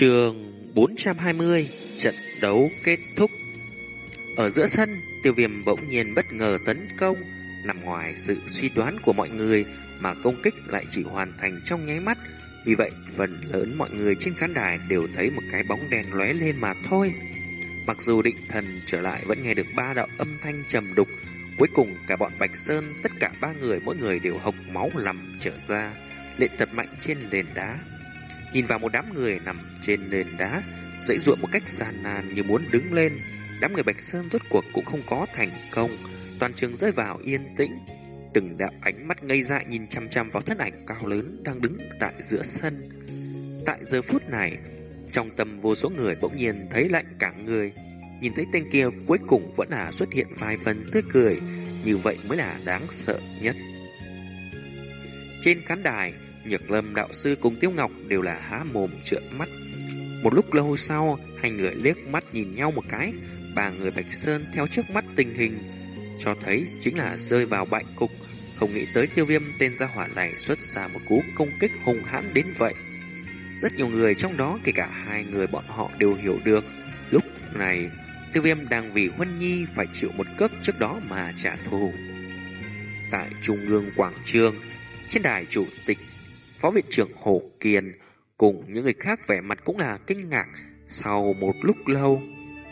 Trường 420 Trận đấu kết thúc. Ở giữa sân, Tiêu viêm bỗng nhiên bất ngờ tấn công, Nằm ngoài sự suy đoán của mọi người Mà công kích lại chỉ hoàn thành trong nháy mắt. Vì vậy, phần lớn mọi người trên khán đài Đều thấy một cái bóng đèn lóe lên mà thôi. Mặc dù định thần trở lại Vẫn nghe được ba đạo âm thanh trầm đục, Cuối cùng cả bọn Bạch Sơn, Tất cả ba người, mỗi người đều hộc máu lầm trở ra, Lệ thật mạnh trên nền đá. Nhìn vào một đám người nằm trên nền đá, dãy ruộng một cách gian nan như muốn đứng lên. Đám người Bạch Sơn rốt cuộc cũng không có thành công, toàn trường rơi vào yên tĩnh. Từng đạo ánh mắt ngây dại nhìn chăm chăm vào thân ảnh cao lớn đang đứng tại giữa sân. Tại giờ phút này, trong tâm vô số người bỗng nhiên thấy lạnh cả người. Nhìn thấy tên kia cuối cùng vẫn là xuất hiện vài phần tươi cười, như vậy mới là đáng sợ nhất. Trên khán đài, Nhược Lâm đạo sư cùng Tiêu Ngọc đều là há mồm trợn mắt. Một lúc lâu sau, hai người liếc mắt nhìn nhau một cái, ba người Bạch Sơn theo trước mắt tình hình, cho thấy chính là rơi vào bại cục, không nghĩ tới tiêu viêm tên gia hỏa này xuất ra một cú công kích hùng hãn đến vậy. Rất nhiều người trong đó, kể cả hai người bọn họ đều hiểu được, lúc này tiêu viêm đang vì Huân Nhi phải chịu một cước trước đó mà trả thù. Tại Trung ương Quảng Trường, trên đài chủ tịch Phó viện trưởng Hồ Kiền cùng những người khác vẻ mặt cũng là kinh ngạc. Sau một lúc lâu,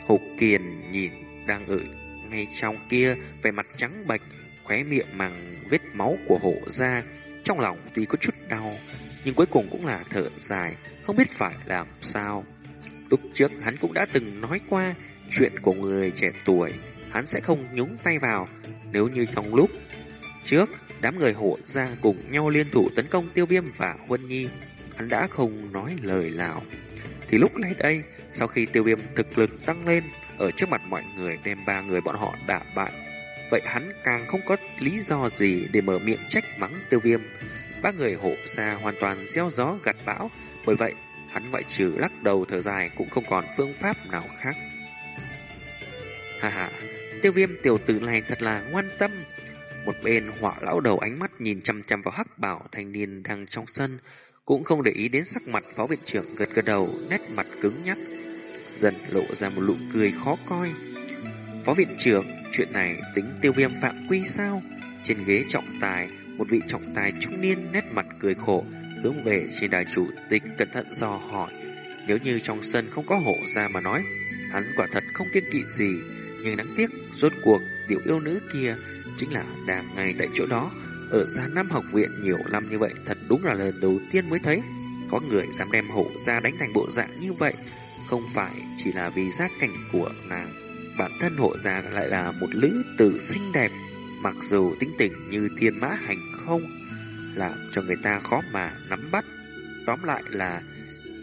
Hồ Kiền nhìn đang ở ngay trong kia vẻ mặt trắng bệch, khóe miệng bằng vết máu của hộ ra. Trong lòng tuy có chút đau, nhưng cuối cùng cũng là thở dài, không biết phải làm sao. Lúc trước hắn cũng đã từng nói qua chuyện của người trẻ tuổi, hắn sẽ không nhúng tay vào nếu như trong lúc trước Đám người hộ gia cùng nhau liên thủ tấn công tiêu viêm và huân nhi. Hắn đã không nói lời nào. Thì lúc này đây, sau khi tiêu viêm thực lực tăng lên, ở trước mặt mọi người đem ba người bọn họ đả bại. Vậy hắn càng không có lý do gì để mở miệng trách mắng tiêu viêm. Ba người hộ gia hoàn toàn gieo gió gặt bão, bởi vậy hắn ngoại trừ lắc đầu thở dài cũng không còn phương pháp nào khác. Hà hà, tiêu viêm tiểu tử này thật là ngoan tâm, một bên họa lão đầu ánh mắt nhìn chăm chăm vào hắc bảo thanh niên đang trong sân, cũng không để ý đến sắc mặt phó viện trưởng gật gật đầu, nét mặt cứng nhắc, dần lộ ra một nụ cười khó coi. Phó viện trưởng, chuyện này tính tiêu viêm phạm quy sao? Trên ghế trọng tài, một vị trọng tài trung niên nét mặt cười khổ, hướng về trên đài chủ tịch cẩn thận dò hỏi. Nếu như trong sân không có hộ ra mà nói, hắn quả thật không kiên kỵ gì, nhưng đáng tiếc, rốt cuộc tiểu yêu nữ kia chính là đang ngay tại chỗ đó, ở gia năm học viện nhiều năm như vậy, thật đúng là lần đầu tiên mới thấy. Có người dám đem hộ ra đánh thành bộ dạng như vậy, không phải chỉ là vì giác cảnh của nàng. Bản thân hộ gia lại là một nữ tử xinh đẹp, mặc dù tính tình như thiên mã hành không, làm cho người ta khó mà nắm bắt. Tóm lại là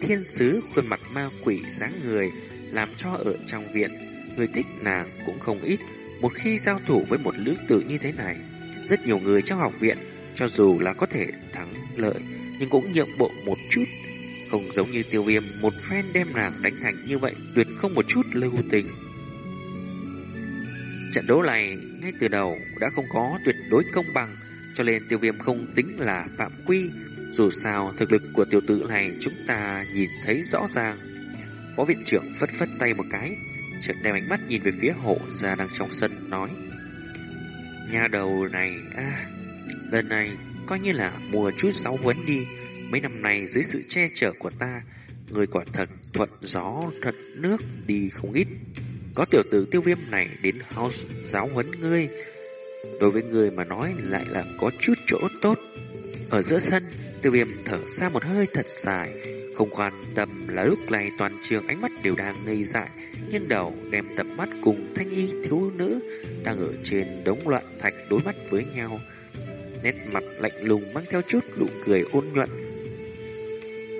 thiên sứ khuôn mặt ma quỷ dáng người, làm cho ở trong viện, người thích nàng cũng không ít. Một khi giao thủ với một lữ tử như thế này, rất nhiều người trong học viện, cho dù là có thể thắng lợi, nhưng cũng nhượng bộ một chút. Không giống như tiêu viêm, một phen đem nàng đánh thành như vậy, tuyệt không một chút lưu tình. Trận đấu này, ngay từ đầu, đã không có tuyệt đối công bằng, cho nên tiêu viêm không tính là phạm quy. Dù sao, thực lực của tiểu tử này chúng ta nhìn thấy rõ ràng. Phó viện trưởng phất phất tay một cái, chợt đem ánh mắt nhìn về phía hộ gia đang trong sân, nói, Nhà đầu này à Lần này coi như là mùa chút sáu huấn đi. Mấy năm nay dưới sự che chở của ta, Người quả thật thuận gió thật nước đi không ít. Có tiểu tử tiêu viêm này đến house giáo huấn ngươi. Đối với người mà nói lại là có chút chỗ tốt. Ở giữa sân, Tiêu viêm thở ra một hơi thật dài không quan tâm là lúc này toàn trường ánh mắt đều đang ngây dại, nghiêng đầu đem tập mắt cùng thanh y thiếu nữ đang ở trên đống loạn thạch đối mắt với nhau. Nét mặt lạnh lùng mang theo chút nụ cười ôn nhuận.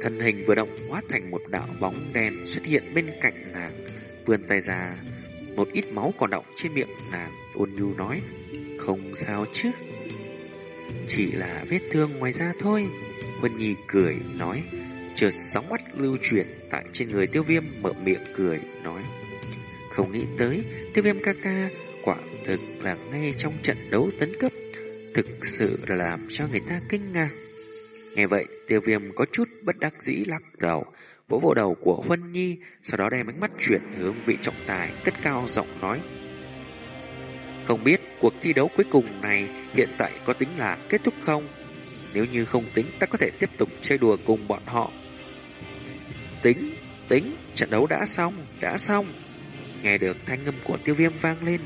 Thân hình vừa động hóa thành một đạo bóng đen xuất hiện bên cạnh nàng, vươn tay ra, một ít máu còn động trên miệng nàng, ôn nhu nói, không sao chứ. Chỉ là vết thương ngoài da thôi. huân Nhi cười nói, chợt sóng mắt lưu chuyển tại trên người tiêu viêm mở miệng cười nói không nghĩ tới tiêu viêm ca ca quả thực là ngay trong trận đấu tấn cấp thực sự là làm cho người ta kinh ngạc nghe vậy tiêu viêm có chút bất đắc dĩ lắc đầu vỗ vỗ đầu của Huân Nhi, sau đó đem ánh mắt chuyển hướng vị trọng tài, cất cao giọng nói. Không biết cuộc thi đấu cuối cùng này hiện tại có tính là kết thúc không? Nếu như không tính, ta có thể tiếp tục chơi đùa cùng bọn họ. Tính, tính, trận đấu đã xong, đã xong. Nghe được thanh âm của tiêu viêm vang lên,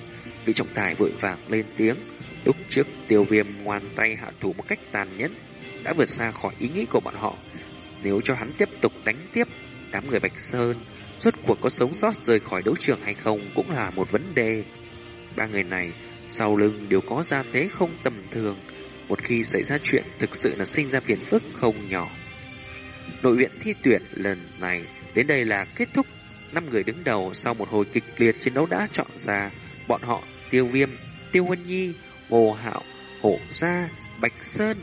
vị trọng tài vội vàng lên tiếng. Lúc trước tiêu viêm ngoan tay hạ thủ một cách tàn nhẫn, đã vượt xa khỏi ý nghĩ của bọn họ. Nếu cho hắn tiếp tục đánh tiếp, đám người Bạch Sơn rốt cuộc có sống sót rời khỏi đấu trường hay không cũng là một vấn đề. Ba người này sau lưng đều có gia thế không tầm thường, một khi xảy ra chuyện thực sự là sinh ra phiền phức không nhỏ. Nội viện thi tuyển lần này đến đây là kết thúc. Năm người đứng đầu sau một hồi kịch liệt chiến đấu đã chọn ra bọn họ Tiêu Viêm, Tiêu Huân Nhi, Ngô Hạo, Hổ Gia, Bạch Sơn.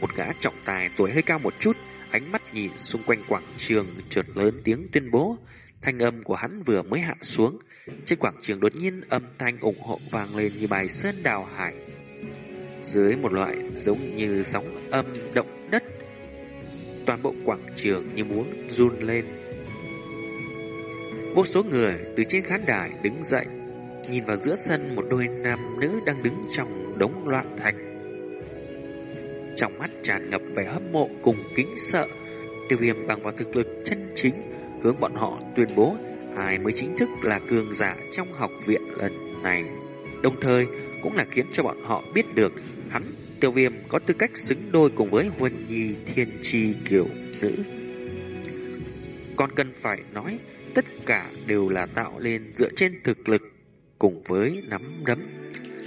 Một gã trọng tài tuổi hơi cao một chút, ánh mắt nhìn xung quanh quảng trường trượt lớn tiếng tuyên bố. Thanh âm của hắn vừa mới hạ xuống, trên quảng trường đột nhiên âm thanh ủng hộ vang lên như bài sơn đào hải. Dưới một loại giống như sóng âm động đất, toàn bộ quảng trường như muốn run lên. Vô số người từ trên khán đài đứng dậy, nhìn vào giữa sân một đôi nam nữ đang đứng trong đống loạn thạch. Trong mắt tràn ngập vẻ hâm mộ cùng kính sợ, tiêu viêm bằng vào thực lực chân chính hướng bọn họ tuyên bố ai mới chính thức là cường giả trong học viện lần này. Đồng thời cũng là khiến cho bọn họ biết được hắn tiêu viêm có tư cách xứng đôi cùng với huân nhi thiên tri kiểu nữ. Còn cần phải nói tất cả đều là tạo lên dựa trên thực lực cùng với nắm đấm.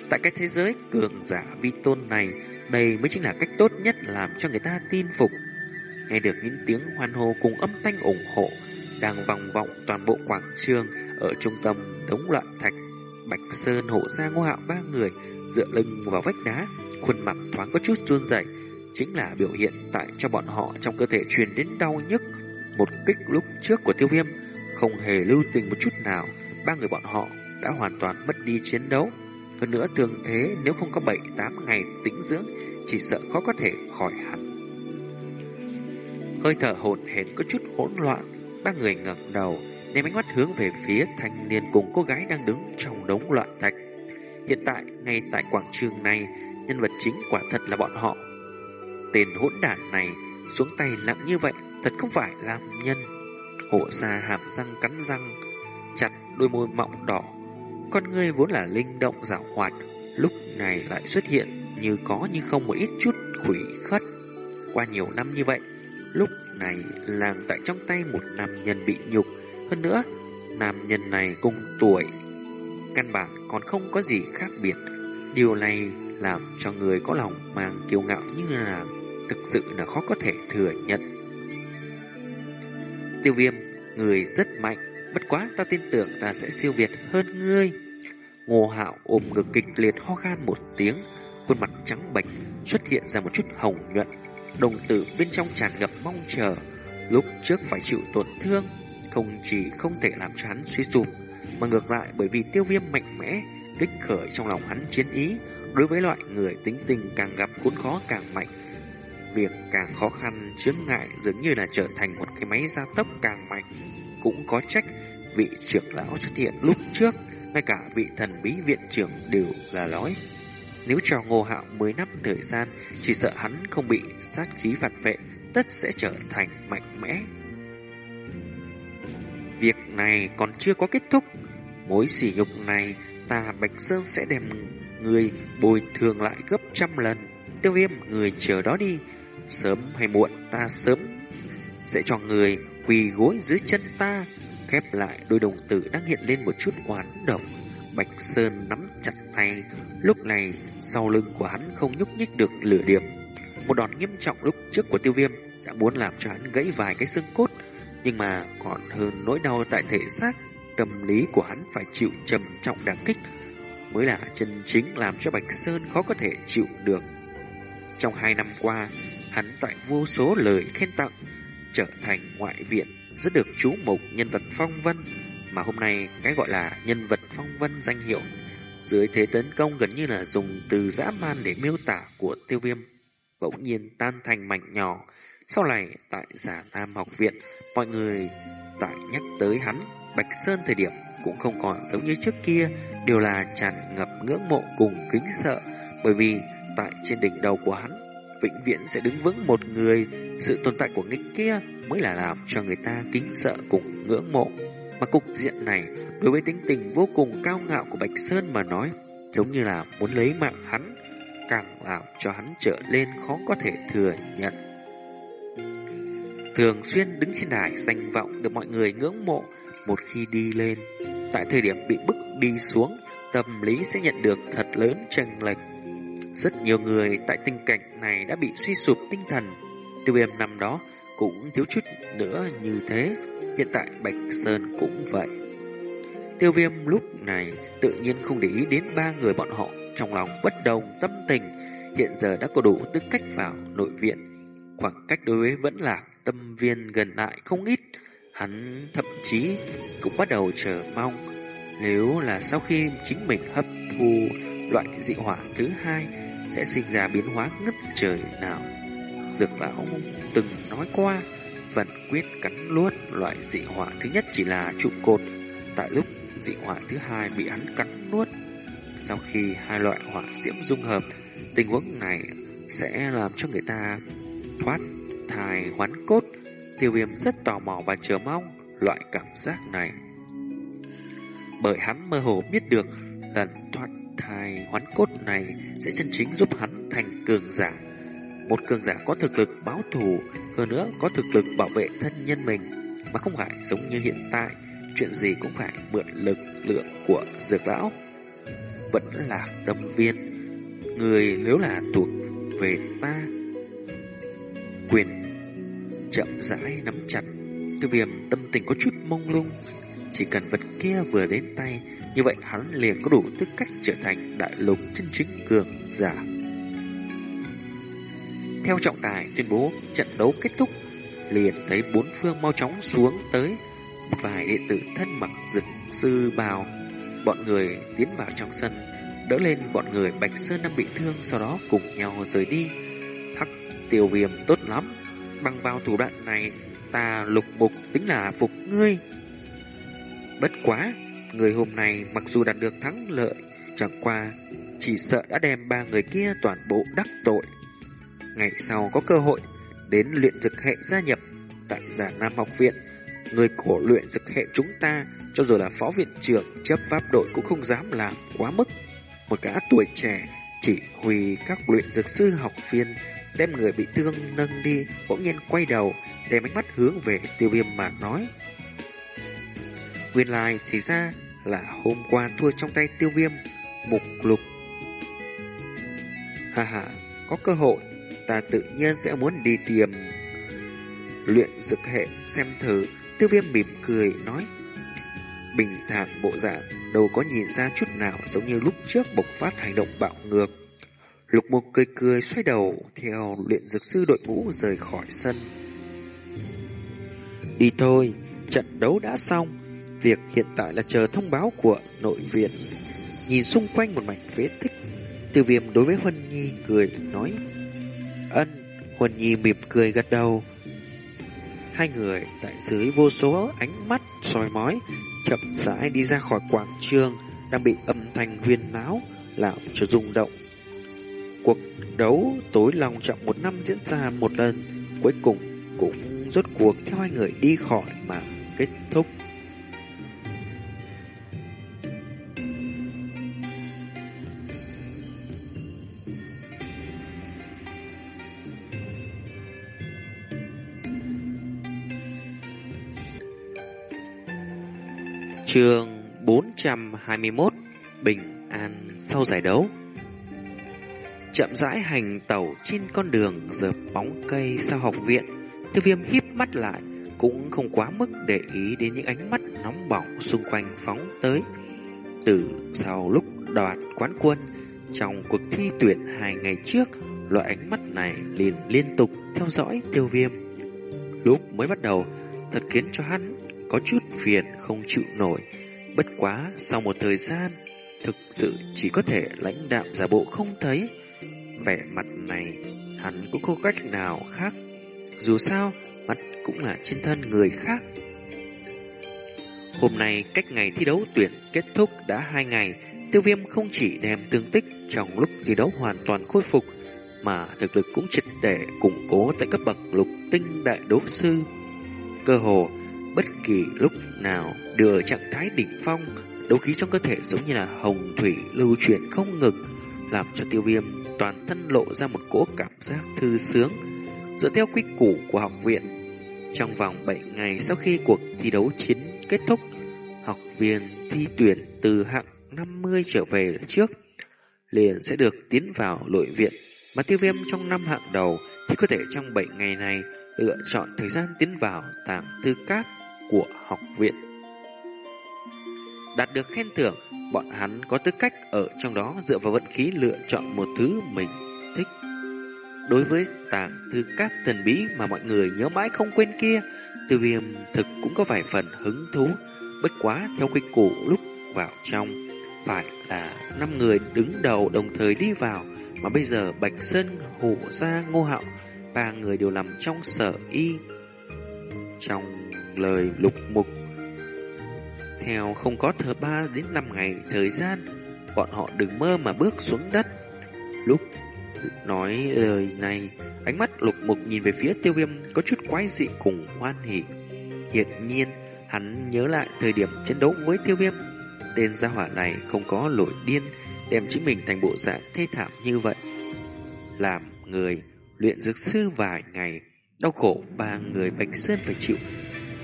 Tại cái thế giới cường giả vi tôn này, đây mới chính là cách tốt nhất làm cho người ta tin phục. Nghe được những tiếng hoan hô cùng âm thanh ủng hộ đang vòng vọng toàn bộ quảng trường ở trung tâm đống loạn thạch. Bạch Sơn hộ ra ngô hạo ba người dựa lưng vào vách đá, khuôn mặt thoáng có chút run rẩy, chính là biểu hiện tại cho bọn họ trong cơ thể truyền đến đau nhức. Một kích lúc trước của tiêu viêm không hề lưu tình một chút nào, ba người bọn họ đã hoàn toàn mất đi chiến đấu. Hơn nữa thường thế nếu không có 7-8 ngày tĩnh dưỡng, chỉ sợ khó có thể khỏi hẳn. Hơi thở hồn hển có chút hỗn loạn, ba người ngẩng đầu, ném ánh mắt hướng về phía thanh niên cùng cô gái đang đứng trong đống loạn thạch. Hiện tại, ngay tại quảng trường này, nhân vật chính quả thật là bọn họ. Tên hỗn đản này xuống tay lặng như vậy, thật không phải làm nhân. Hổ xa hàm răng cắn răng, chặt đôi môi mọng đỏ. Con người vốn là linh động dạo hoạt, lúc này lại xuất hiện như có như không một ít chút khủy khất. Qua nhiều năm như vậy, lúc này làm tại trong tay một nam nhân bị nhục. Hơn nữa, nam nhân này cùng tuổi, căn bản còn không có gì khác biệt. Điều này làm cho người có lòng mang kiêu ngạo như là thực sự là khó có thể thừa nhận. Tiêu viêm, người rất mạnh, bất quá ta tin tưởng ta sẽ siêu việt hơn ngươi. Ngô hạo ôm ngực kịch liệt ho khan một tiếng, khuôn mặt trắng bệch xuất hiện ra một chút hồng nhuận đồng tử bên trong tràn ngập mong chờ, lúc trước phải chịu tổn thương, không chỉ không thể làm cho hắn suy sụp, mà ngược lại bởi vì tiêu viêm mạnh mẽ, kích khởi trong lòng hắn chiến ý, đối với loại người tính tình càng gặp khốn khó càng mạnh. Việc càng khó khăn, chướng ngại dường như là trở thành một cái máy gia tốc càng mạnh. Cũng có trách vị trưởng lão xuất hiện lúc trước, ngay cả vị thần bí viện trưởng đều là nói nếu cho Ngô Hạo mới năm thời gian, chỉ sợ hắn không bị sát khí phản vệ, tất sẽ trở thành mạnh mẽ. Việc này còn chưa có kết thúc. Mối sỉ nhục này, ta Bạch Sơn sẽ đem người bồi thường lại gấp trăm lần. Tiêu viêm, người chờ đó đi. Sớm hay muộn, ta sớm sẽ cho người quỳ gối dưới chân ta. Khép lại đôi đồng tử đang hiện lên một chút oán độc. Bạch Sơn nắm chặt tay, lúc này sau lưng của hắn không nhúc nhích được lửa điểm. Một đòn nghiêm trọng lúc trước của tiêu viêm đã muốn làm cho hắn gãy vài cái xương cốt, nhưng mà còn hơn nỗi đau tại thể xác, tâm lý của hắn phải chịu trầm trọng đả kích, mới là chân chính làm cho Bạch Sơn khó có thể chịu được. Trong hai năm qua, hắn tại vô số lời khen tặng, trở thành ngoại viện rất được chú mục nhân vật phong vân, mà hôm nay cái gọi là nhân vật phong vân danh hiệu dưới thế tấn công gần như là dùng từ dã man để miêu tả của tiêu viêm, bỗng nhiên tan thành mảnh nhỏ, Sau này, tại giả Nam học viện, mọi người tại nhắc tới hắn, Bạch Sơn thời điểm cũng không còn giống như trước kia, đều là tràn ngập ngưỡng mộ cùng kính sợ, bởi vì tại trên đỉnh đầu của hắn, vĩnh viễn sẽ đứng vững một người, sự tồn tại của nghịch kia mới là làm cho người ta kính sợ cùng ngưỡng mộ. Mà cục diện này, đối với tính tình vô cùng cao ngạo của Bạch Sơn mà nói, giống như là muốn lấy mạng hắn, càng làm cho hắn trở lên khó có thể thừa nhận. Thường xuyên đứng trên đài danh vọng được mọi người ngưỡng mộ một khi đi lên. Tại thời điểm bị bức đi xuống, tâm lý sẽ nhận được thật lớn chênh lệch. Rất nhiều người tại tình cảnh này đã bị suy sụp tinh thần. Tiêu viêm năm đó cũng thiếu chút nữa như thế. Hiện tại Bạch Sơn cũng vậy. Tiêu viêm lúc này tự nhiên không để ý đến ba người bọn họ trong lòng bất đồng tâm tình. Hiện giờ đã có đủ tư cách vào nội viện. Khoảng cách đối với vẫn là tâm viên gần lại không ít. Hắn thậm chí cũng bắt đầu chờ mong nếu là sau khi chính mình hấp thu loại dị hỏa thứ hai sẽ sinh ra biến hóa ngất trời nào. Dược lão từng nói qua, vẫn quyết cắn luốt loại dị hỏa thứ nhất chỉ là trụ cột, tại lúc dị hỏa thứ hai bị hắn cắn nuốt. Sau khi hai loại hỏa diễm dung hợp, tình huống này sẽ làm cho người ta thoát thai hoán cốt. Tiêu viêm rất tò mò và chờ mong loại cảm giác này. Bởi hắn mơ hồ biết được lần thoát thai hoán cốt này sẽ chân chính giúp hắn thành cường giả. Một cường giả có thực lực báo thù, hơn nữa có thực lực bảo vệ thân nhân mình, mà không phải giống như hiện tại, chuyện gì cũng phải mượn lực lượng của dược lão. Vẫn là tâm viên, người nếu là thuộc về ta. Quyền chậm rãi nắm chặt, tiêu viêm tâm tình có chút mông lung, chỉ cần vật kia vừa đến tay, như vậy hắn liền có đủ tư cách trở thành đại lục chân chính cường giả. Theo trọng tài tuyên bố trận đấu kết thúc, liền thấy bốn phương mau chóng xuống tới. Vài đệ tử thân mặc dực sư bào, bọn người tiến vào trong sân, đỡ lên bọn người Bạch Sơn đang bị thương, sau đó cùng nhau rời đi. Hắc tiêu viêm tốt lắm, bằng vào thủ đoạn này, ta lục mục tính là phục ngươi. Bất quá, người hôm nay mặc dù đạt được thắng lợi, chẳng qua chỉ sợ đã đem ba người kia toàn bộ đắc tội. Ngày sau có cơ hội đến luyện dực hệ gia nhập tại giả Nam học viện, người cổ luyện dực hệ chúng ta, cho dù là phó viện trưởng chấp pháp đội cũng không dám làm quá mức. Một gã tuổi trẻ chỉ huy các luyện dược sư học viên đem người bị thương nâng đi, bỗng nhiên quay đầu, đem ánh mắt hướng về tiêu viêm mà nói. Nguyên lai thì ra là hôm qua thua trong tay tiêu viêm, mục lục. Hà hà, có cơ hội, ta tự nhiên sẽ muốn đi tìm luyện dược hệ xem thử. Tiêu viêm mỉm cười nói. Bình thản bộ dạng, đâu có nhìn ra chút nào giống như lúc trước bộc phát hành động bạo ngược. Lục mục cười cười xoay đầu theo luyện dược sư đội ngũ rời khỏi sân. Đi thôi, trận đấu đã xong. Việc hiện tại là chờ thông báo của nội viện. Nhìn xung quanh một mảnh phế tích, tiêu viêm đối với Huân Nhi cười nói. Ân, Huân Nhi mỉm cười gật đầu. Hai người tại dưới vô số ánh mắt soi mói, chậm rãi đi ra khỏi quảng trường đang bị âm thanh huyên náo làm cho rung động. Đấu tối lòng trọng một năm diễn ra một lần, cuối cùng cũng rốt cuộc theo hai người đi khỏi mà kết thúc. Trường 421 Bình an sau giải đấu Chậm rãi hành tàu trên con đường dợp bóng cây sau học viện Tiêu viêm híp mắt lại Cũng không quá mức để ý đến những ánh mắt nóng bỏng xung quanh phóng tới Từ sau lúc đoạt quán quân Trong cuộc thi tuyển hai ngày trước Loại ánh mắt này liền liên tục theo dõi tiêu viêm Lúc mới bắt đầu Thật khiến cho hắn có chút phiền không chịu nổi. Bất quá, sau một thời gian, thực sự chỉ có thể lãnh đạm giả bộ không thấy. Vẻ mặt này, hắn cũng không cách nào khác. dù sao, mắt cũng là trên thân người khác. Hôm nay cách ngày thi đấu tuyển kết thúc đã hai ngày, tiêu viêm không chỉ đem tương tích trong lúc thi đấu hoàn toàn khôi phục, mà thực lực cũng triệt để củng cố tại cấp bậc lục tinh đại đấu sư. Cơ hồ, bất kỳ lúc nào đưa ở trạng thái đỉnh phong, đấu khí trong cơ thể giống như là hồng thủy lưu chuyển không ngừng, làm cho tiêu viêm toàn thân lộ ra một cỗ cảm giác thư sướng. Dựa theo quy củ của học viện, trong vòng 7 ngày sau khi cuộc thi đấu chiến kết thúc, học viên thi tuyển từ hạng 50 trở về trước liền sẽ được tiến vào nội viện, mà tiêu viêm trong năm hạng đầu thì có thể trong 7 ngày này lựa chọn thời gian tiến vào tạm tư cát của học viện. Đạt được khen thưởng, bọn hắn có tư cách ở trong đó dựa vào vận khí lựa chọn một thứ mình thích. Đối với tàng thư các thần bí mà mọi người nhớ mãi không quên kia, từ viêm thực cũng có vài phần hứng thú. Bất quá theo quy củ lúc vào trong, phải là năm người đứng đầu đồng thời đi vào, mà bây giờ Bạch Sơn, Hổ Gia, Ngô Hạo, ba người đều nằm trong sở y. Trong lời lục mục theo không có thờ ba đến năm ngày thời gian, bọn họ đừng mơ mà bước xuống đất. Lúc nói lời này, ánh mắt lục mục nhìn về phía tiêu viêm có chút quái dị cùng hoan hỉ. Hiển nhiên, hắn nhớ lại thời điểm chiến đấu với tiêu viêm. Tên gia hỏa này không có lỗi điên, đem chính mình thành bộ dạng thê thảm như vậy. Làm người, luyện dược sư vài ngày, đau khổ ba người Bạch Sơn phải chịu.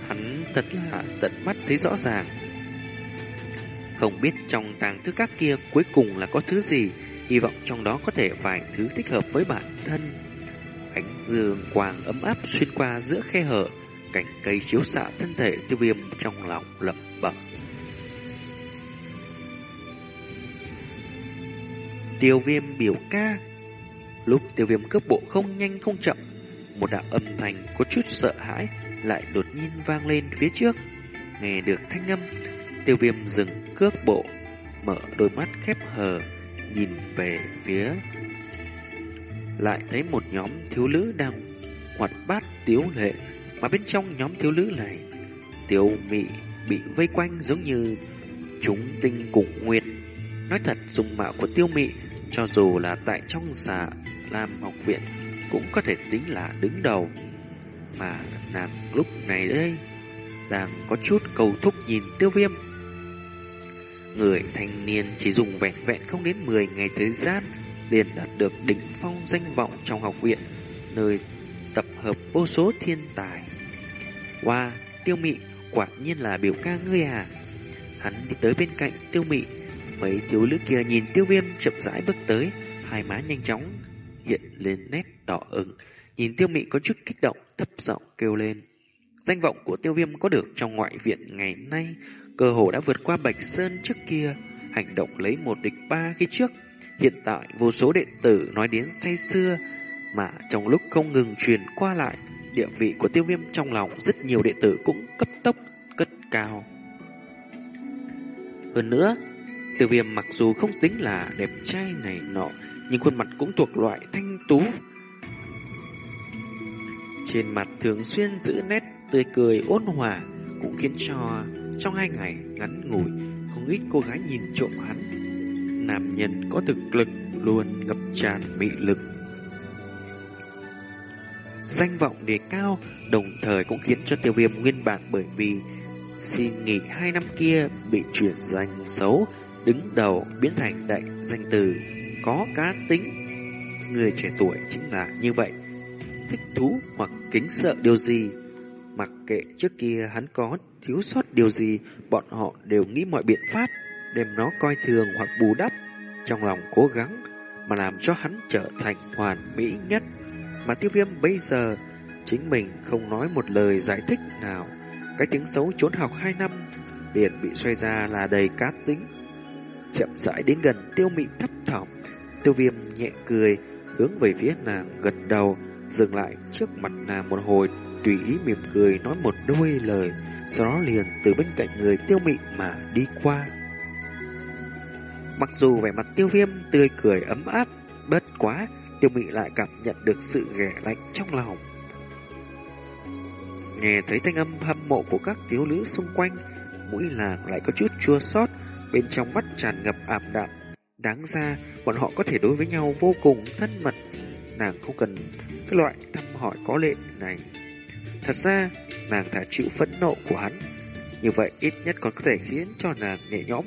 Hắn thật là tận mắt thấy rõ ràng. Không biết trong tàng thư các kia cuối cùng là có thứ gì, hy vọng trong đó có thể vài thứ thích hợp với bản thân. Ánh dương quang ấm áp xuyên qua giữa khe hở, cảnh cây chiếu xạ thân thể tiêu viêm trong lòng lẩm bẩm. Tiêu viêm biểu ca Lúc tiêu viêm cướp bộ không nhanh không chậm Một đạo âm thanh có chút sợ hãi Lại đột nhiên vang lên phía trước Nghe được thanh âm Tiêu viêm dừng cước bộ, mở đôi mắt khép hờ, nhìn về phía. Lại thấy một nhóm thiếu nữ đang hoạt bát tiếu lệ, mà bên trong nhóm thiếu nữ này, tiêu mị bị vây quanh giống như chúng tinh cùng nguyệt. Nói thật, dung mạo của tiêu mị, cho dù là tại trong xà làm học viện, cũng có thể tính là đứng đầu. Mà nàng lúc này đây, đang có chút cầu thúc nhìn tiêu viêm Người thanh niên chỉ dùng vẹn vẹn không đến 10 ngày thời gian liền đạt được đỉnh phong danh vọng trong học viện, nơi tập hợp vô số thiên tài. Wow, tiêu mị, quả nhiên là biểu ca ngươi à. Hắn đi tới bên cạnh tiêu mị, mấy thiếu nữ kia nhìn tiêu viêm chậm rãi bước tới, hai má nhanh chóng hiện lên nét đỏ ửng. Nhìn tiêu mị có chút kích động, thấp giọng kêu lên. Danh vọng của tiêu viêm có được trong ngoại viện ngày nay cơ hồ đã vượt qua Bạch Sơn trước kia, hành động lấy một địch ba khi trước. Hiện tại vô số đệ tử nói đến say xưa, mà trong lúc không ngừng truyền qua lại, địa vị của tiêu viêm trong lòng rất nhiều đệ tử cũng cấp tốc cất cao. Hơn nữa, tiêu viêm mặc dù không tính là đẹp trai này nọ, nhưng khuôn mặt cũng thuộc loại thanh tú. Trên mặt thường xuyên giữ nét tươi cười ôn hòa, cũng khiến cho trong hai ngày ngắn ngủi, không ít cô gái nhìn trộm hắn. Nam nhân có thực lực luôn ngập tràn mị lực. Danh vọng đề cao, đồng thời cũng khiến cho tiêu viêm nguyên bản bởi vì xin nghỉ hai năm kia bị chuyển danh xấu, đứng đầu biến thành đại danh từ, có cá tính. Người trẻ tuổi chính là như vậy, thích thú hoặc kính sợ điều gì Mặc kệ trước kia hắn có thiếu sót điều gì, bọn họ đều nghĩ mọi biện pháp, đem nó coi thường hoặc bù đắp, trong lòng cố gắng, mà làm cho hắn trở thành hoàn mỹ nhất. Mà tiêu viêm bây giờ, chính mình không nói một lời giải thích nào. Cái tiếng xấu trốn học hai năm, liền bị xoay ra là đầy cá tính. Chậm rãi đến gần tiêu mị thấp thỏm, tiêu viêm nhẹ cười, hướng về phía nàng gần đầu, dừng lại trước mặt nàng một hồi tùy ý mỉm cười nói một đôi lời, sau đó liền từ bên cạnh người tiêu mị mà đi qua. Mặc dù vẻ mặt tiêu viêm tươi cười ấm áp, bất quá, tiêu mị lại cảm nhận được sự ghẻ lạnh trong lòng. Nghe thấy thanh âm hâm mộ của các thiếu nữ xung quanh, mũi làng lại có chút chua xót, bên trong mắt tràn ngập ảm đạm. Đáng ra, bọn họ có thể đối với nhau vô cùng thân mật. Nàng không cần cái loại thăm hỏi có lệ này. Thật ra, nàng thả chịu phẫn nộ của hắn. Như vậy ít nhất còn có thể khiến cho nàng nhẹ nhõm,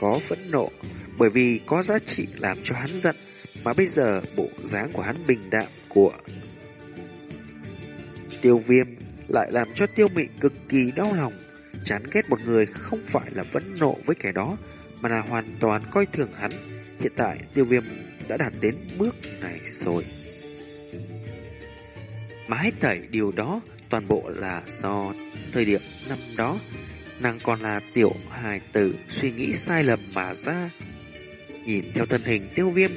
có phẫn nộ, bởi vì có giá trị làm cho hắn giận. Mà bây giờ bộ dáng của hắn bình đạm của tiêu viêm lại làm cho tiêu mị cực kỳ đau lòng. Chán ghét một người không phải là phẫn nộ với kẻ đó, mà là hoàn toàn coi thường hắn. Hiện tại tiêu viêm đã đạt đến bước này rồi. Mà hết thảy điều đó toàn bộ là do thời điểm năm đó nàng còn là tiểu hài tử suy nghĩ sai lầm mà ra. Nhìn theo thân hình tiêu viêm,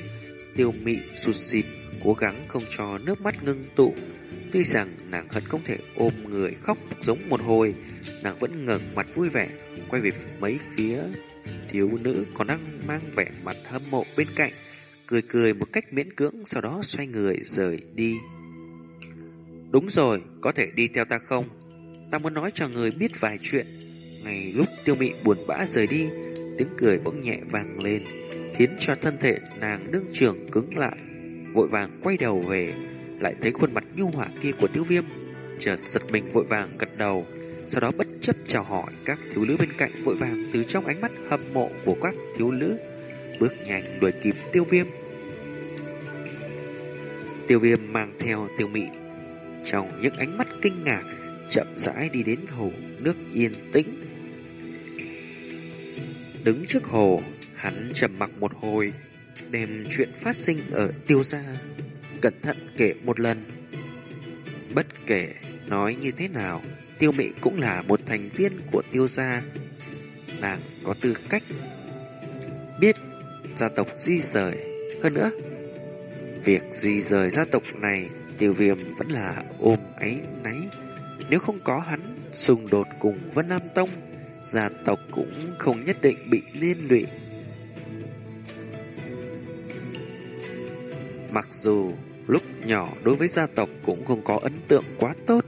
tiêu mị sụt xịt, cố gắng không cho nước mắt ngưng tụ. Tuy rằng nàng hận không thể ôm người khóc giống một hồi, nàng vẫn ngẩng mặt vui vẻ, quay về mấy phía thiếu nữ còn đang mang vẻ mặt hâm mộ bên cạnh, cười cười một cách miễn cưỡng, sau đó xoay người rời đi. Đúng rồi, có thể đi theo ta không? Ta muốn nói cho người biết vài chuyện. Ngày lúc tiêu mị buồn bã rời đi, tiếng cười bỗng nhẹ vang lên, khiến cho thân thể nàng đương trường cứng lại. Vội vàng quay đầu về, lại thấy khuôn mặt nhu hòa kia của tiêu viêm. Chợt giật mình vội vàng gật đầu, sau đó bất chấp chào hỏi các thiếu nữ bên cạnh vội vàng từ trong ánh mắt hâm mộ của các thiếu nữ, bước nhanh đuổi kịp tiêu viêm. Tiêu viêm mang theo tiêu mị trong những ánh mắt kinh ngạc, chậm rãi đi đến hồ nước yên tĩnh. Đứng trước hồ, hắn trầm mặc một hồi, đem chuyện phát sinh ở tiêu gia, cẩn thận kể một lần. Bất kể nói như thế nào, tiêu mị cũng là một thành viên của tiêu gia. Nàng có tư cách biết gia tộc di rời. Hơn nữa, việc di rời gia tộc này tiêu viêm vẫn là ôm ấy náy. Nếu không có hắn, xung đột cùng Vân Nam Tông, gia tộc cũng không nhất định bị liên lụy. Mặc dù lúc nhỏ đối với gia tộc cũng không có ấn tượng quá tốt,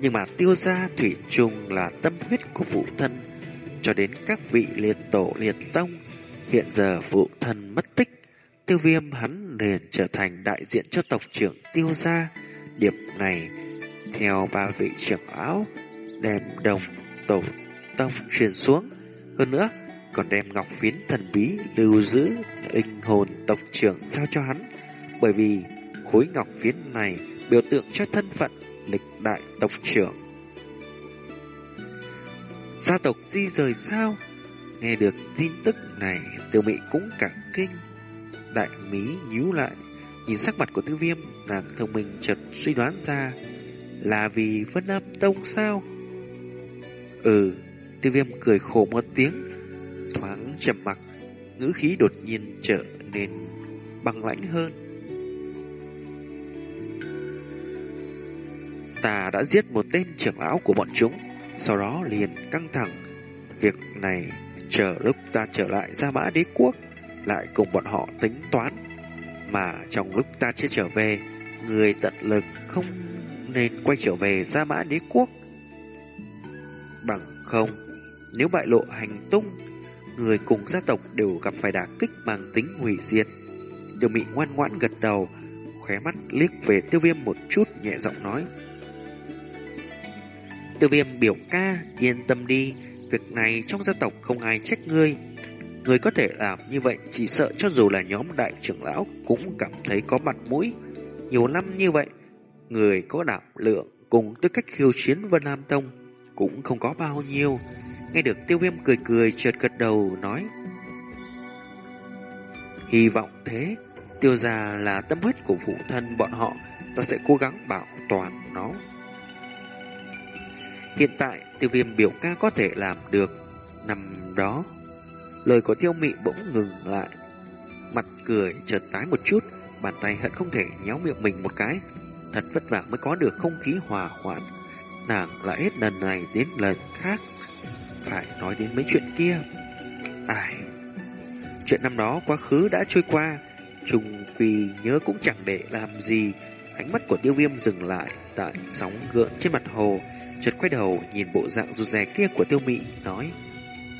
nhưng mà tiêu gia thủy chung là tâm huyết của phụ thân, cho đến các vị liệt tổ liệt tông. Hiện giờ phụ thân mất tích, tiêu viêm hắn liền trở thành đại diện cho tộc trưởng tiêu gia. Điểm này, theo ba vị trưởng áo, đem đồng tổ tông truyền xuống. Hơn nữa, còn đem ngọc phiến thần bí lưu giữ linh hồn tộc trưởng giao cho hắn. Bởi vì khối ngọc phiến này biểu tượng cho thân phận lịch đại tộc trưởng. Gia tộc di rời sao? Nghe được tin tức này, tiêu mị cũng cả kinh. Đại mí nhíu lại, nhìn sắc mặt của tư viêm, nàng thông minh chợt suy đoán ra là vì Vân Nam Tông sao? Ừ, tư viêm cười khổ một tiếng, thoáng trầm mặc, ngữ khí đột nhiên trở nên băng lãnh hơn. Ta đã giết một tên trưởng lão của bọn chúng, sau đó liền căng thẳng. Việc này chờ lúc ta trở lại ra mã đế quốc, lại cùng bọn họ tính toán. Mà trong lúc ta chưa trở về, người tận lực không nên quay trở về ra mã đế quốc. Bằng không, nếu bại lộ hành tung, người cùng gia tộc đều gặp phải đả kích mang tính hủy diệt. Điều mị ngoan ngoãn gật đầu, khóe mắt liếc về tiêu viêm một chút nhẹ giọng nói. Tiêu viêm biểu ca, yên tâm đi, việc này trong gia tộc không ai trách ngươi. Người có thể làm như vậy chỉ sợ cho dù là nhóm đại trưởng lão cũng cảm thấy có mặt mũi. Nhiều năm như vậy, người có đảm lượng cùng tư cách khiêu chiến Vân Nam Tông cũng không có bao nhiêu. Nghe được tiêu viêm cười cười chợt gật đầu nói. Hy vọng thế, tiêu gia là tâm huyết của phụ thân bọn họ, ta sẽ cố gắng bảo toàn nó. Hiện tại, tiêu viêm biểu ca có thể làm được. Năm đó, lời của tiêu mị bỗng ngừng lại. Mặt cười chợt tái một chút, bàn tay hận không thể nhéo miệng mình một cái. Thật vất vả mới có được không khí hòa hoãn. Nàng lại hết lần này đến lần khác. Phải nói đến mấy chuyện kia. Ai... Chuyện năm đó quá khứ đã trôi qua, trùng quỳ nhớ cũng chẳng để làm gì. Ánh mắt của tiêu viêm dừng lại tại sóng gợn trên mặt hồ, chợt quay đầu nhìn bộ dạng rụt rè kia của tiêu mị, nói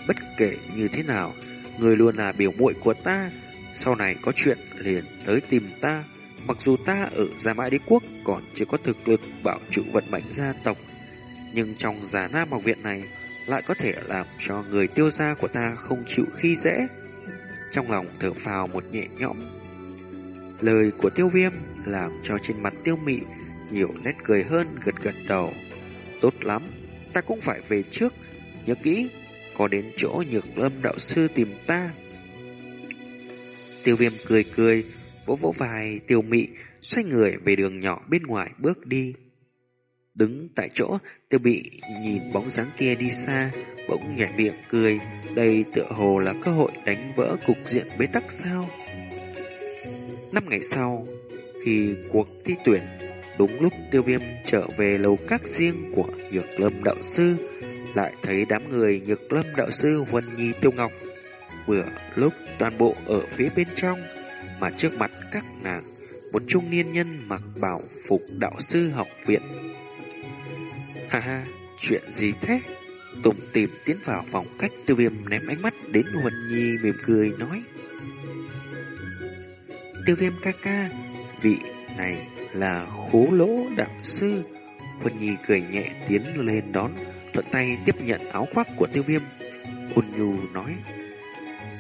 Bất kể như thế nào, người luôn là biểu muội của ta, sau này có chuyện liền tới tìm ta. Mặc dù ta ở Gia Mã Đế Quốc còn chưa có thực lực bảo trụ vận mệnh gia tộc, nhưng trong giả nam học viện này lại có thể làm cho người tiêu gia của ta không chịu khi dễ. Trong lòng thở phào một nhẹ nhõm. Lời của tiêu viêm làm cho trên mặt tiêu mị nhiều nét cười hơn gật gật đầu. Tốt lắm, ta cũng phải về trước. Nhớ kỹ, có đến chỗ nhược lâm đạo sư tìm ta. Tiêu viêm cười cười, vỗ vỗ vai tiêu mị, xoay người về đường nhỏ bên ngoài bước đi. Đứng tại chỗ, tiêu bị nhìn bóng dáng kia đi xa, bỗng nhảy miệng cười. Đây tựa hồ là cơ hội đánh vỡ cục diện bế tắc sao? Năm ngày sau, khi cuộc thi tuyển, đúng lúc tiêu viêm trở về lầu các riêng của Nhược Lâm Đạo Sư, lại thấy đám người Nhược Lâm Đạo Sư Huân Nhi Tiêu Ngọc. Vừa lúc toàn bộ ở phía bên trong, mà trước mặt các nàng, một trung niên nhân mặc bảo phục đạo sư học viện Ha ha, chuyện gì thế? Tùng tìm tiến vào phòng cách tiêu viêm ném ánh mắt đến Huân Nhi mỉm cười nói. Tiêu viêm ca ca, vị này là khố lỗ đạo sư. Vân Nhi cười nhẹ tiến lên đón, thuận tay tiếp nhận áo khoác của tiêu viêm. Ôn Nhu nói,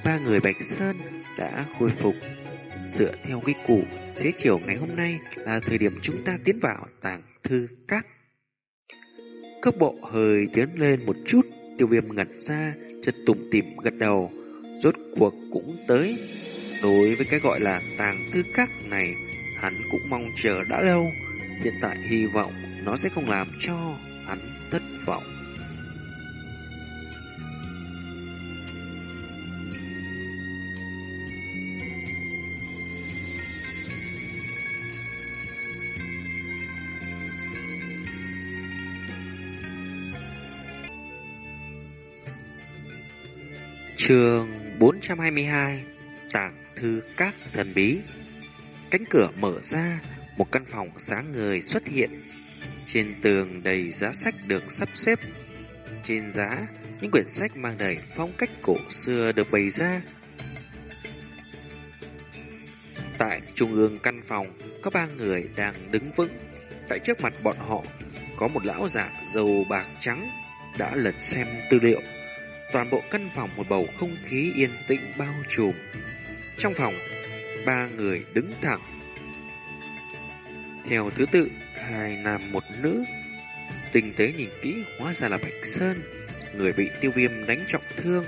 ba người Bạch Sơn đã khôi phục. Dựa theo quy củ, xế chiều ngày hôm nay là thời điểm chúng ta tiến vào tàng thư các. Cước bộ hơi tiến lên một chút, tiêu viêm ngẩn ra, chợt tủm tỉm gật đầu, rốt cuộc cũng tới. Đối với cái gọi là tàng thư các này, hắn cũng mong chờ đã lâu, hiện tại hy vọng nó sẽ không làm cho hắn thất vọng. Trường 422 Tảng thư các thần bí Cánh cửa mở ra, Một căn phòng sáng người xuất hiện trên tường đầy giá sách được sắp xếp Trên giá Những quyển sách mang đầy phong cách cổ xưa được bày ra Tại trung ương căn phòng Có ba người đang đứng vững Tại trước mặt bọn họ Có một lão giả dầu bạc trắng Đã lật xem tư liệu Toàn bộ căn phòng một bầu không khí yên tĩnh bao trùm. Trong phòng, ba người đứng thẳng. Theo thứ tự, hai nam một nữ. Tinh tế nhìn kỹ hóa ra là Bạch Sơn, người bị tiêu viêm đánh trọng thương,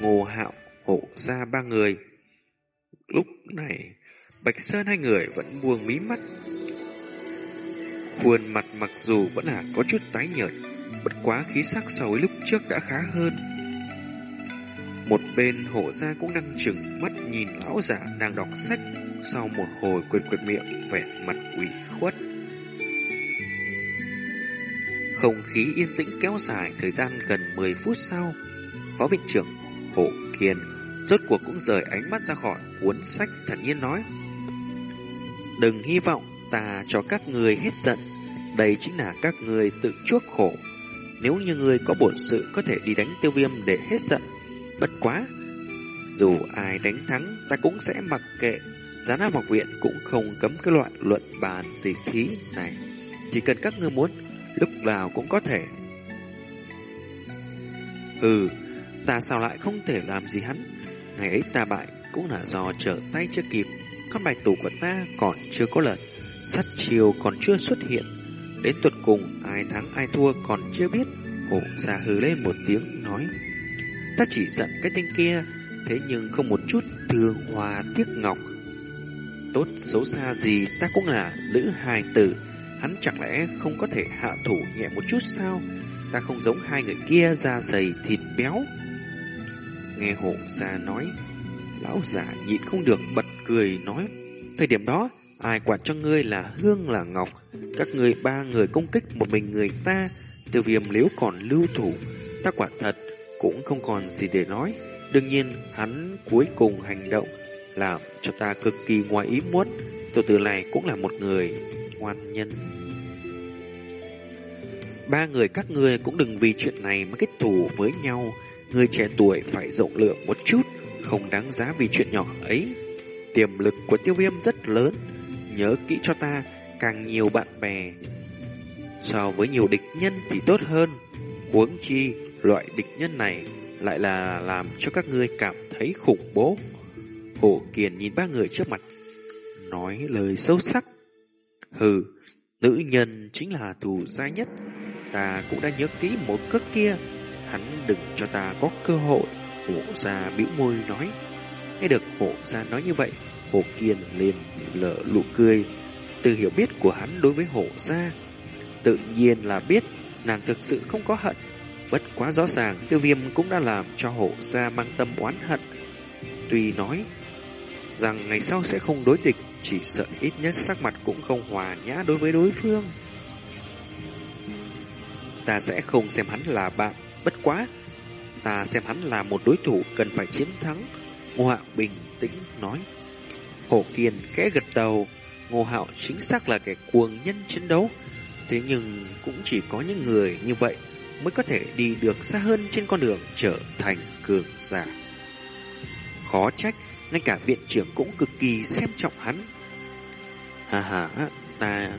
ngô hạo hộ ra ba người. Lúc này, Bạch Sơn hai người vẫn buông mí mắt. Khuôn mặt mặc dù vẫn là có chút tái nhợt, bất quá khí sắc so với lúc trước đã khá hơn. Một bên hộ gia cũng đang chừng mắt nhìn lão giả đang đọc sách sau một hồi quệt quệt miệng vẻ mặt ủy khuất. Không khí yên tĩnh kéo dài thời gian gần 10 phút sau. Phó viện trưởng Hộ Kiền rốt cuộc cũng rời ánh mắt ra khỏi cuốn sách thản nhiên nói. Đừng hy vọng ta cho các người hết giận. Đây chính là các người tự chuốc khổ. Nếu như người có bổn sự có thể đi đánh tiêu viêm để hết giận Bất quá, dù ai đánh thắng, ta cũng sẽ mặc kệ. Giá Nam học viện cũng không cấm cái loại luận bàn tỷ thí này. Chỉ cần các ngươi muốn, lúc nào cũng có thể. Ừ, ta sao lại không thể làm gì hắn? Ngày ấy ta bại cũng là do trở tay chưa kịp. các bài tủ của ta còn chưa có lần. Sắt chiều còn chưa xuất hiện. Đến tuột cùng, ai thắng ai thua còn chưa biết. Hổ ra hừ lên một tiếng nói. Ta chỉ giận cái tên kia, thế nhưng không một chút thương hòa tiếc ngọc. Tốt xấu xa gì ta cũng là lữ hài tử, hắn chẳng lẽ không có thể hạ thủ nhẹ một chút sao? Ta không giống hai người kia da dày thịt béo. Nghe hộ gia nói, lão giả nhịn không được bật cười nói, thời điểm đó ai quản cho ngươi là hương là ngọc, các ngươi ba người công kích một mình người ta, từ viêm nếu còn lưu thủ, ta quả thật cũng không còn gì để nói. Đương nhiên, hắn cuối cùng hành động làm cho ta cực kỳ ngoài ý muốn. tiểu tử này cũng là một người ngoan nhân. Ba người các ngươi cũng đừng vì chuyện này mà kết thù với nhau. Người trẻ tuổi phải rộng lượng một chút, không đáng giá vì chuyện nhỏ ấy. Tiềm lực của tiêu viêm rất lớn, nhớ kỹ cho ta, càng nhiều bạn bè. So với nhiều địch nhân thì tốt hơn. Huống chi, loại địch nhân này lại là làm cho các ngươi cảm thấy khủng bố. Hổ Kiền nhìn ba người trước mặt, nói lời sâu sắc. Hừ, nữ nhân chính là thù dai nhất. Ta cũng đã nhớ kỹ một cước kia. Hắn đừng cho ta có cơ hội. Hổ Gia bĩu môi nói. Nghe được hổ Gia nói như vậy, hổ kiền liền lở lụ cười. Từ hiểu biết của hắn đối với hổ Gia, tự nhiên là biết nàng thực sự không có hận. Bất quá rõ ràng, tiêu viêm cũng đã làm cho hổ Gia mang tâm oán hận. Tuy nói rằng ngày sau sẽ không đối địch, chỉ sợ ít nhất sắc mặt cũng không hòa nhã đối với đối phương. Ta sẽ không xem hắn là bạn, bất quá. Ta xem hắn là một đối thủ cần phải chiến thắng. Ngô Hạo bình tĩnh nói. Hổ Kiền kẽ gật đầu, Ngô Hạo chính xác là kẻ cuồng nhân chiến đấu. Thế nhưng cũng chỉ có những người như vậy mới có thể đi được xa hơn trên con đường trở thành cường giả. Khó trách, ngay cả viện trưởng cũng cực kỳ xem trọng hắn. Hà hà, ta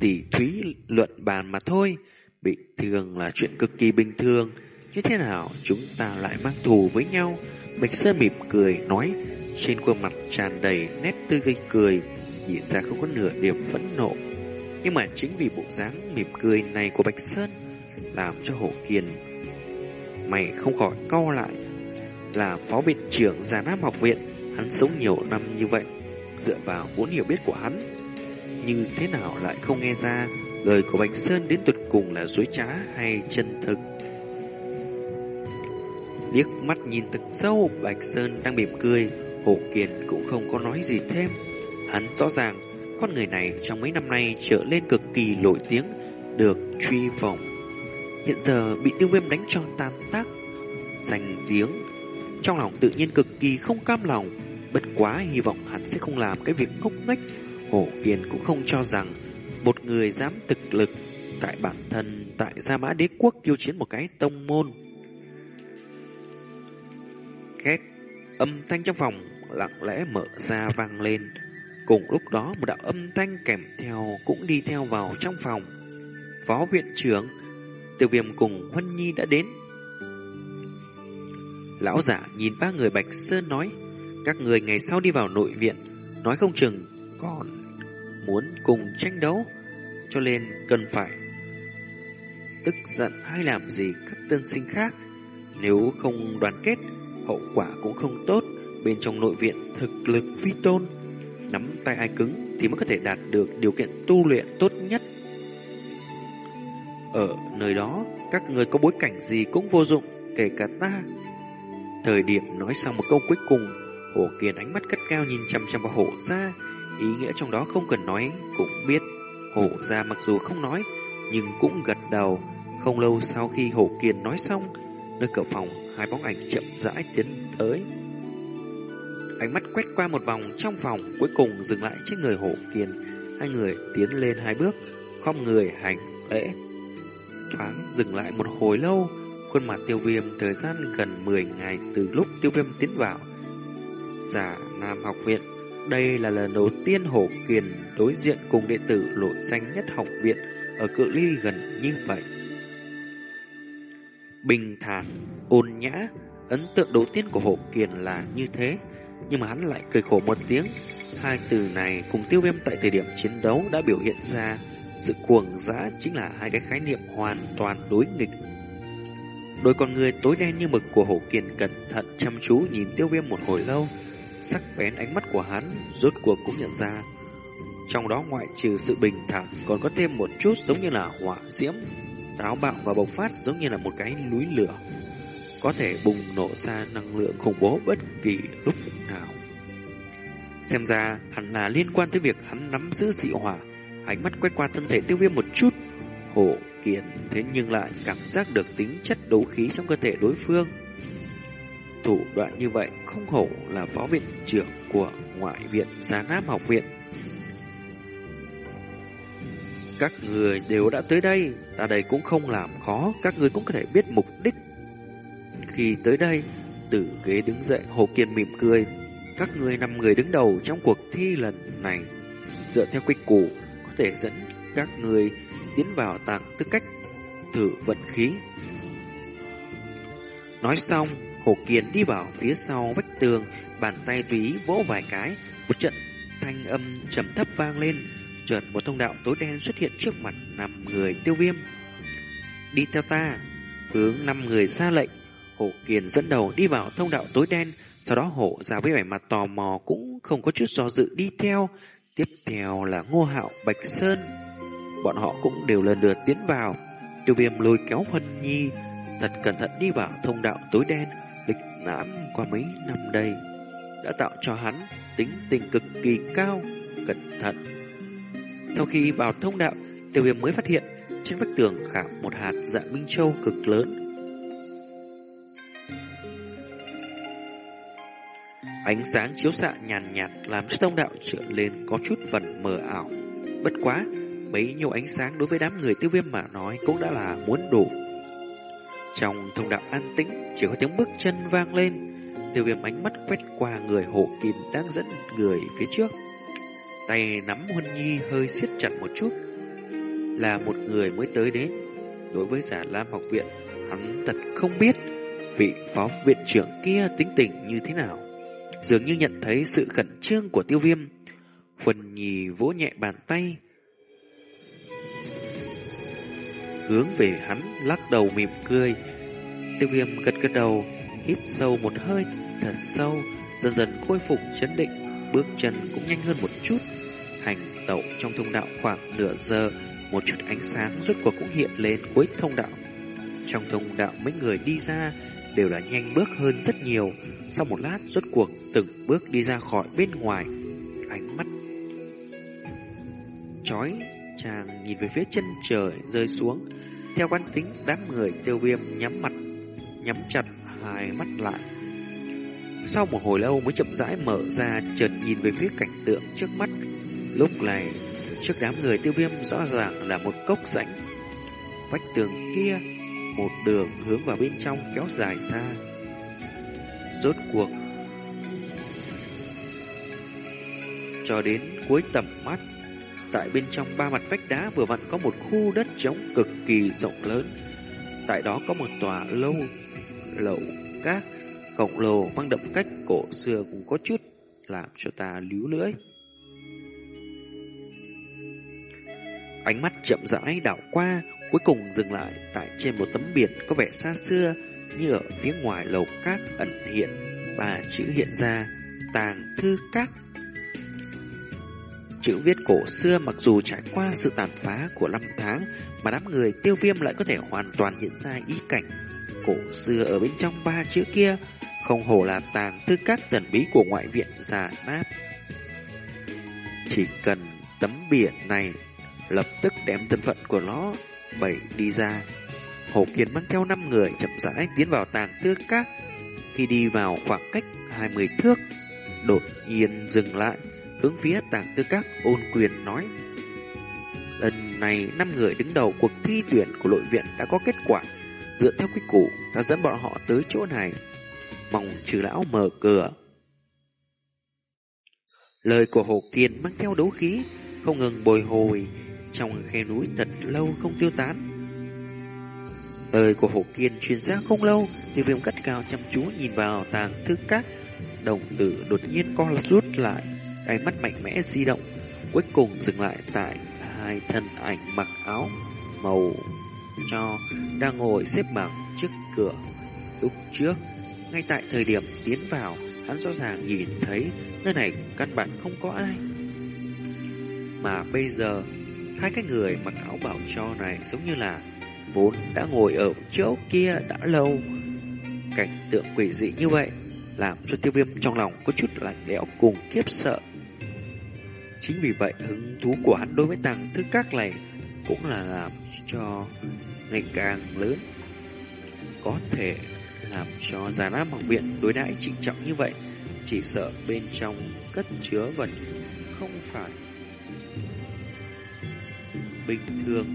tỉ thúy luận bàn mà thôi, bị thương là chuyện cực kỳ bình thường. Như thế nào chúng ta lại mang thù với nhau? Bạch Sơ mỉm cười nói, trên khuôn mặt tràn đầy nét tươi gây cười, nhìn ra không có nửa điểm phẫn nộ. Nhưng mà chính vì bộ dáng mỉm cười này của Bạch Sơn làm cho Hổ Kiền mày không khỏi co lại. Là phó viện trưởng Già Nam học viện, hắn sống nhiều năm như vậy, dựa vào vốn hiểu biết của hắn, như thế nào lại không nghe ra lời của Bạch Sơn đến tuyệt cùng là dối trá hay chân thực. Liếc mắt nhìn thật sâu, Bạch Sơn đang mỉm cười, hồ Kiền cũng không có nói gì thêm. Hắn rõ ràng, con người này trong mấy năm nay trở lên cực kỳ nổi tiếng, được truy vòng. Hiện giờ bị tiêu viêm đánh cho tan tác, danh tiếng. Trong lòng tự nhiên cực kỳ không cam lòng, bất quá hy vọng hắn sẽ không làm cái việc ngốc nghếch. Hổ Kiền cũng không cho rằng một người dám thực lực tại bản thân tại Gia Mã Đế Quốc kiêu chiến một cái tông môn. Két, âm thanh trong phòng lặng lẽ mở ra vang lên. Cùng lúc đó một đạo âm thanh kèm theo cũng đi theo vào trong phòng. Phó viện trưởng, tiêu viêm cùng Huân Nhi đã đến. Lão giả nhìn ba người Bạch Sơn nói, các người ngày sau đi vào nội viện, nói không chừng còn muốn cùng tranh đấu, cho nên cần phải tức giận hay làm gì các tân sinh khác. Nếu không đoàn kết, hậu quả cũng không tốt. Bên trong nội viện thực lực phi tôn, nắm tay ai cứng thì mới có thể đạt được điều kiện tu luyện tốt nhất. Ở nơi đó, các người có bối cảnh gì cũng vô dụng, kể cả ta. Thời điểm nói xong một câu cuối cùng, Hổ Kiền ánh mắt cất cao nhìn chăm chăm vào hổ ra, ý nghĩa trong đó không cần nói, cũng biết. Hổ ra mặc dù không nói, nhưng cũng gật đầu. Không lâu sau khi Hổ Kiền nói xong, nơi cửa phòng, hai bóng ảnh chậm rãi tiến tới. Ánh mắt quét qua một vòng trong phòng, cuối cùng dừng lại trên người Hổ Kiền. Hai người tiến lên hai bước, khom người hành lễ. Thoáng dừng lại một hồi lâu, khuôn mặt tiêu viêm thời gian gần 10 ngày từ lúc tiêu viêm tiến vào. Giả Nam học viện, đây là lần đầu tiên Hổ Kiền đối diện cùng đệ tử nổi danh nhất học viện ở cự ly gần như vậy. Bình thản, ôn nhã, ấn tượng đầu tiên của Hổ Kiền là như thế, nhưng mà hắn lại cười khổ một tiếng. Hai từ này cùng tiêu viêm tại thời điểm chiến đấu đã biểu hiện ra sự cuồng dã chính là hai cái khái niệm hoàn toàn đối nghịch. Đôi con người tối đen như mực của Hổ Kiền cẩn thận chăm chú nhìn tiêu viêm một hồi lâu, sắc bén ánh mắt của hắn rốt cuộc cũng nhận ra. Trong đó ngoại trừ sự bình thản còn có thêm một chút giống như là hỏa diễm, táo bạo và bộc phát giống như là một cái núi lửa. Có thể bùng nổ ra năng lượng khủng bố bất kỳ lúc nào. Xem ra hẳn là liên quan tới việc hắn nắm giữ dị hỏa, ánh mắt quét qua thân thể tiêu viêm một chút. Hổ kiền thế nhưng lại cảm giác được tính chất đấu khí trong cơ thể đối phương. Thủ đoạn như vậy không hổ là phó viện trưởng của ngoại viện Giá Nam học viện. Các người đều đã tới đây, ta đây cũng không làm khó, các người cũng có thể biết mục đích. Khi tới đây, từ ghế đứng dậy, Hồ Kiên mỉm cười. Các người năm người đứng đầu trong cuộc thi lần này, dựa theo quy củ, có thể dẫn các người tiến vào tàng tư cách thử vận khí. Nói xong, Hồ kiền đi vào phía sau vách tường, bàn tay túy vỗ vài cái, một trận thanh âm trầm thấp vang lên, chợt một thông đạo tối đen xuất hiện trước mặt năm người tiêu viêm. Đi theo ta, hướng năm người ra lệnh, Hồ Kiền dẫn đầu đi vào thông đạo tối đen, sau đó hộ ra với vẻ mặt tò mò cũng không có chút do dự đi theo. Tiếp theo là Ngô Hạo Bạch Sơn. Bọn họ cũng đều lần lượt tiến vào. Tiêu viêm lôi kéo Huân Nhi, thật cẩn thận đi vào thông đạo tối đen, lịch lãm qua mấy năm đây. Đã tạo cho hắn tính tình cực kỳ cao, cẩn thận. Sau khi vào thông đạo, tiêu viêm mới phát hiện trên vách tường khảm một hạt dạng minh châu cực lớn Ánh sáng chiếu xạ nhàn nhạt làm cho thông đạo trở lên có chút phần mờ ảo. Bất quá, bấy nhiêu ánh sáng đối với đám người tiêu viêm mà nói cũng đã là muốn đủ. Trong thông đạo an tĩnh, chỉ có tiếng bước chân vang lên. Tiêu viêm ánh mắt quét qua người hộ kim đang dẫn người phía trước. Tay nắm Huân Nhi hơi siết chặt một chút. Là một người mới tới đến. Đối với giả Lam học viện, hắn thật không biết vị phó viện trưởng kia tính tình như thế nào dường như nhận thấy sự khẩn trương của tiêu viêm. Huân nhì vỗ nhẹ bàn tay, hướng về hắn lắc đầu mỉm cười. Tiêu viêm gật gật đầu, hít sâu một hơi thật sâu, dần dần khôi phục chấn định, bước chân cũng nhanh hơn một chút. Hành tẩu trong thông đạo khoảng nửa giờ, một chút ánh sáng rốt cuộc cũng hiện lên cuối thông đạo. Trong thông đạo mấy người đi ra đều là nhanh bước hơn rất nhiều. Sau một lát, rốt cuộc từng bước đi ra khỏi bên ngoài. Ánh mắt chói chàng nhìn về phía chân trời rơi xuống. Theo quán tính, đám người tiêu viêm nhắm mặt, nhắm chặt hai mắt lại. Sau một hồi lâu mới chậm rãi mở ra, chợt nhìn về phía cảnh tượng trước mắt. Lúc này, trước đám người tiêu viêm rõ ràng là một cốc rãnh. Vách tường kia một đường hướng vào bên trong kéo dài xa. Rốt cuộc cho đến cuối tầm mắt, tại bên trong ba mặt vách đá vừa vặn có một khu đất trống cực kỳ rộng lớn. Tại đó có một tòa lâu lậu cát cổng lồ mang đậm cách cổ xưa cũng có chút làm cho ta líu lưỡi. Ánh mắt chậm rãi đảo qua, cuối cùng dừng lại tại trên một tấm biển có vẻ xa xưa, như ở phía ngoài lầu cát ẩn hiện, và chữ hiện ra, tàng thư cát. Chữ viết cổ xưa mặc dù trải qua sự tàn phá của năm tháng, mà đám người tiêu viêm lại có thể hoàn toàn hiện ra ý cảnh cổ xưa ở bên trong ba chữ kia, không hổ là tàng thư cát thần bí của ngoại viện già nát. Chỉ cần tấm biển này lập tức đem thân phận của nó bày đi ra. Hồ Kiên mang theo năm người chậm rãi tiến vào tàng thư các. Khi đi vào khoảng cách 20 thước, đột nhiên dừng lại, hướng phía tàng tư các ôn quyền nói. Lần này năm người đứng đầu cuộc thi tuyển của nội viện đã có kết quả. Dựa theo quy củ, ta dẫn bọn họ tới chỗ này. Mong trừ lão mở cửa. Lời của Hồ Kiên mang theo đấu khí, không ngừng bồi hồi, trong khe núi thật lâu không tiêu tán. Lời của Hồ Kiên truyền ra không lâu, thì viêm cắt cao chăm chú nhìn vào tàng thư cát, đồng tử đột nhiên co rút lại, ánh mắt mạnh mẽ di động, cuối cùng dừng lại tại hai thân ảnh mặc áo màu cho đang ngồi xếp bằng trước cửa. Lúc trước, ngay tại thời điểm tiến vào, hắn rõ ràng nhìn thấy nơi này căn bản không có ai. Mà bây giờ Hai cái người mặc áo bảo cho này giống như là vốn đã ngồi ở chỗ kia đã lâu. Cảnh tượng quỷ dị như vậy làm cho tiêu viêm trong lòng có chút lạnh lẽo cùng kiếp sợ. Chính vì vậy hứng thú của hắn đối với tàng thư các này cũng là làm cho ngày càng lớn. Có thể làm cho già nam học viện đối đãi trịnh trọng như vậy, chỉ sợ bên trong cất chứa vật không phải bình thường.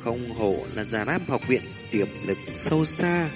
Không hổ là giả nam học viện tiềm lực sâu xa.